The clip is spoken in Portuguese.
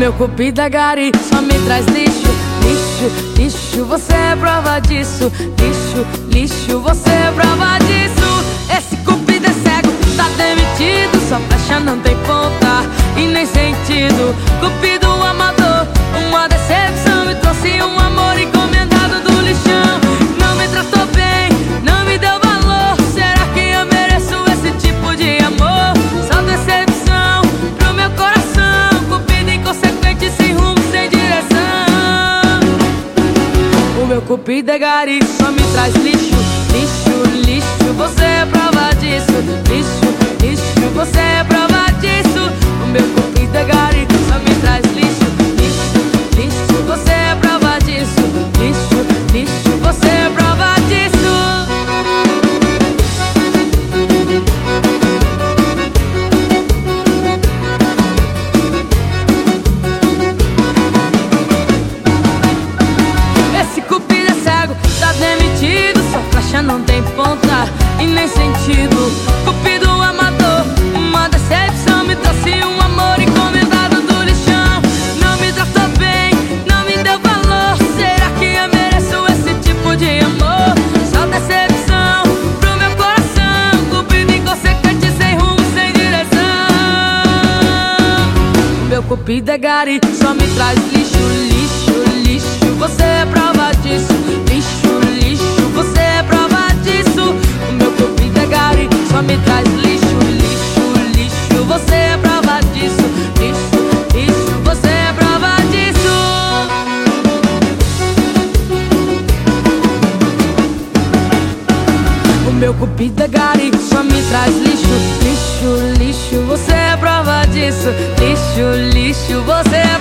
meu cupido é gari só me traz lixo, lixo, lixo Você é prova disso, lixo, lixo Você é prova disso. Esse cupido é cego, tá demitido Sua flecha não tem ponta e nem sentido. Cupido amador, uma decepção Me trouxe um amor encomendado meu cupido é gari, só me traz lixo Lixo, lixo, você ponta e nem sentido. Cupido amador, uma decepção. Me trouxe um amor encomendado do lixão. Não me tratou bem, não me deu valor. Será que eu mereço esse tipo de amor? Só decepção pro meu coração. Cupido inconsequente, sem rumo, sem direção. Meu cupido é gari, só me traz lixo, É gari, só me traz lixo Lixo, lixo, você é prova disso. Lixo, lixo, você é